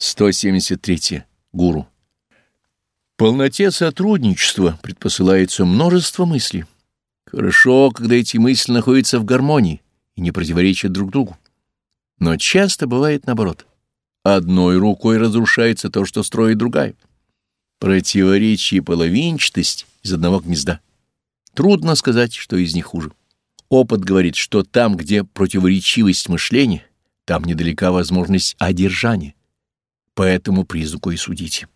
173. Гуру. полноте сотрудничества предпосылается множество мыслей. Хорошо, когда эти мысли находятся в гармонии и не противоречат друг другу. Но часто бывает наоборот. Одной рукой разрушается то, что строит другая. Противоречие и половинчатость из одного гнезда. Трудно сказать, что из них хуже. Опыт говорит, что там, где противоречивость мышления, там недалека возможность одержания по этому признаку и судите.